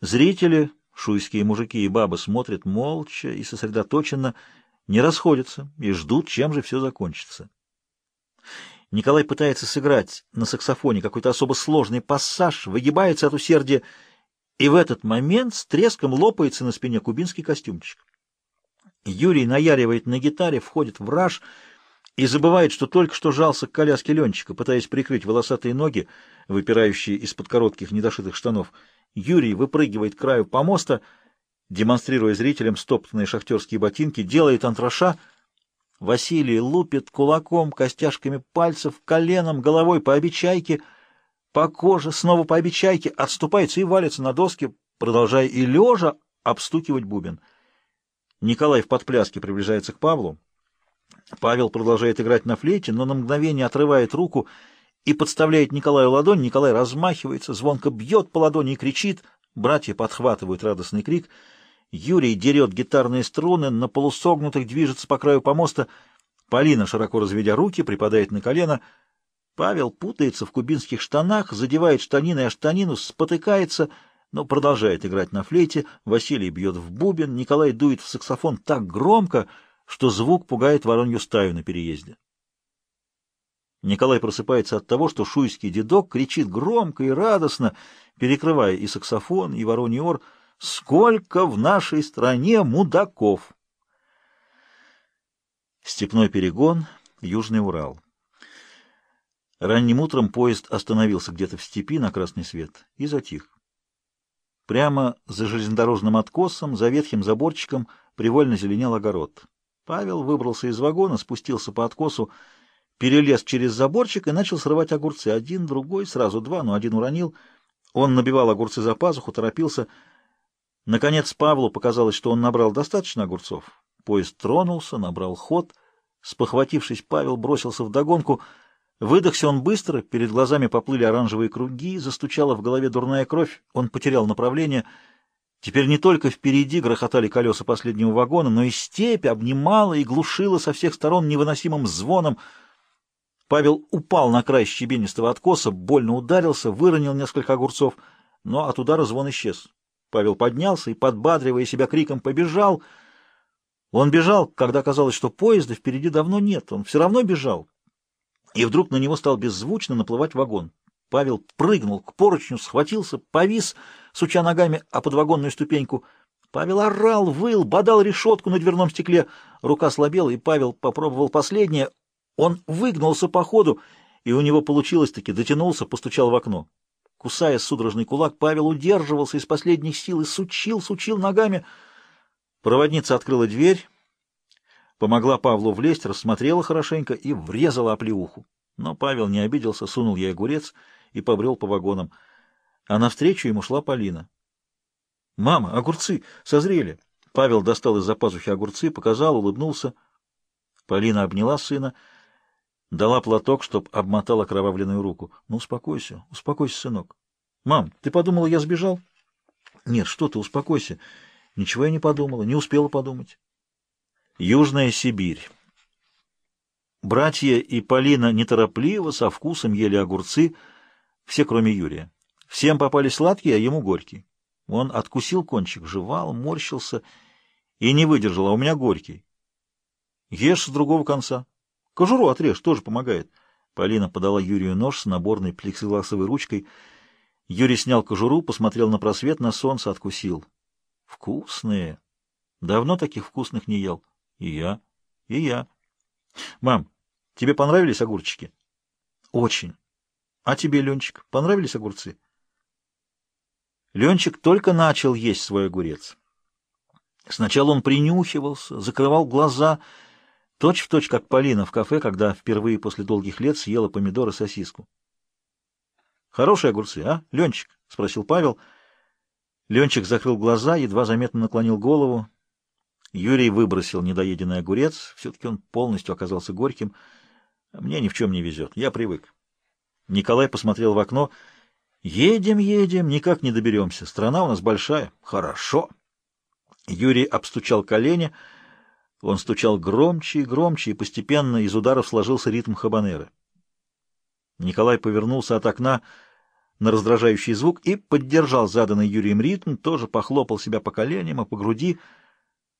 Зрители, шуйские мужики и бабы, смотрят молча и сосредоточенно, не расходятся и ждут, чем же все закончится. Николай пытается сыграть на саксофоне какой-то особо сложный пассаж, выгибается от усердия, и в этот момент с треском лопается на спине кубинский костюмчик. Юрий наяривает на гитаре, входит в раж и забывает, что только что жался к коляске Ленчика, пытаясь прикрыть волосатые ноги, выпирающие из-под коротких недошитых штанов. Юрий выпрыгивает к краю помоста, демонстрируя зрителям стоптанные шахтерские ботинки, делает антраша. Василий лупит кулаком, костяшками пальцев, коленом, головой по обечайке, по коже, снова по обечайке, отступается и валится на доски, продолжая и лежа обстукивать бубен. Николай в подпляске приближается к Павлу. Павел продолжает играть на флейте, но на мгновение отрывает руку и подставляет Николаю ладонь. Николай размахивается, звонко бьет по ладони и кричит. Братья подхватывают радостный крик. Юрий дерет гитарные струны, на полусогнутых движется по краю помоста. Полина, широко разведя руки, припадает на колено. Павел путается в кубинских штанах, задевает штаниной о штанину, спотыкается — но продолжает играть на флейте, Василий бьет в бубен, Николай дует в саксофон так громко, что звук пугает воронью стаю на переезде. Николай просыпается от того, что шуйский дедок кричит громко и радостно, перекрывая и саксофон, и вороний ор, «Сколько в нашей стране мудаков!» Степной перегон, Южный Урал. Ранним утром поезд остановился где-то в степи на красный свет и затих. Прямо за железнодорожным откосом, за ветхим заборчиком, привольно зеленел огород. Павел выбрался из вагона, спустился по откосу, перелез через заборчик и начал срывать огурцы. Один, другой, сразу два, но один уронил. Он набивал огурцы за пазуху, торопился. Наконец Павлу показалось, что он набрал достаточно огурцов. Поезд тронулся, набрал ход. Спохватившись, Павел бросился вдогонку — Выдохся он быстро, перед глазами поплыли оранжевые круги, застучала в голове дурная кровь, он потерял направление. Теперь не только впереди грохотали колеса последнего вагона, но и степь обнимала и глушила со всех сторон невыносимым звоном. Павел упал на край щебенистого откоса, больно ударился, выронил несколько огурцов, но от удара звон исчез. Павел поднялся и, подбадривая себя криком, побежал. Он бежал, когда казалось, что поезда впереди давно нет. Он все равно бежал, и вдруг на него стал беззвучно наплывать вагон. Павел прыгнул к поручню, схватился, повис, суча ногами о подвагонную ступеньку. Павел орал, выл, бодал решетку на дверном стекле. Рука слабела, и Павел попробовал последнее. Он выгнулся по ходу, и у него получилось-таки, дотянулся, постучал в окно. Кусая судорожный кулак, Павел удерживался из последних сил и сучил, сучил ногами. Проводница открыла дверь, Помогла Павлу влезть, рассмотрела хорошенько и врезала оплеуху. Но Павел не обиделся, сунул ей огурец и побрел по вагонам. А навстречу ему шла Полина. «Мама, огурцы! Созрели!» Павел достал из-за пазухи огурцы, показал, улыбнулся. Полина обняла сына, дала платок, чтоб обмотал окровавленную руку. «Ну, успокойся, успокойся, сынок». «Мам, ты подумала, я сбежал?» «Нет, что ты, успокойся. Ничего я не подумала, не успела подумать». Южная Сибирь. Братья и Полина неторопливо, со вкусом ели огурцы, все кроме Юрия. Всем попали сладкие, а ему горький. Он откусил кончик, жевал, морщился и не выдержал, а у меня горький. Ешь с другого конца. Кожуру отрежь, тоже помогает. Полина подала Юрию нож с наборной плексигласовой ручкой. Юрий снял кожуру, посмотрел на просвет, на солнце, откусил. Вкусные. Давно таких вкусных не ел. И я. И я. Мам, тебе понравились огурчики? Очень. А тебе, Ленчик, понравились огурцы? Ленчик только начал есть свой огурец. Сначала он принюхивался, закрывал глаза, точь-в-точь, точь, как Полина в кафе, когда впервые после долгих лет съела помидоры сосиску. «Хорошие огурцы, а, Ленчик?» — спросил Павел. Ленчик закрыл глаза, едва заметно наклонил голову. Юрий выбросил недоеденный огурец. Все-таки он полностью оказался горьким. Мне ни в чем не везет. Я привык. Николай посмотрел в окно. Едем, едем, никак не доберемся. Страна у нас большая. Хорошо. Юрий обстучал колени. Он стучал громче и громче, и постепенно из ударов сложился ритм хабанеры. Николай повернулся от окна. на раздражающий звук и поддержал заданный Юрием ритм, тоже похлопал себя по коленям и по груди,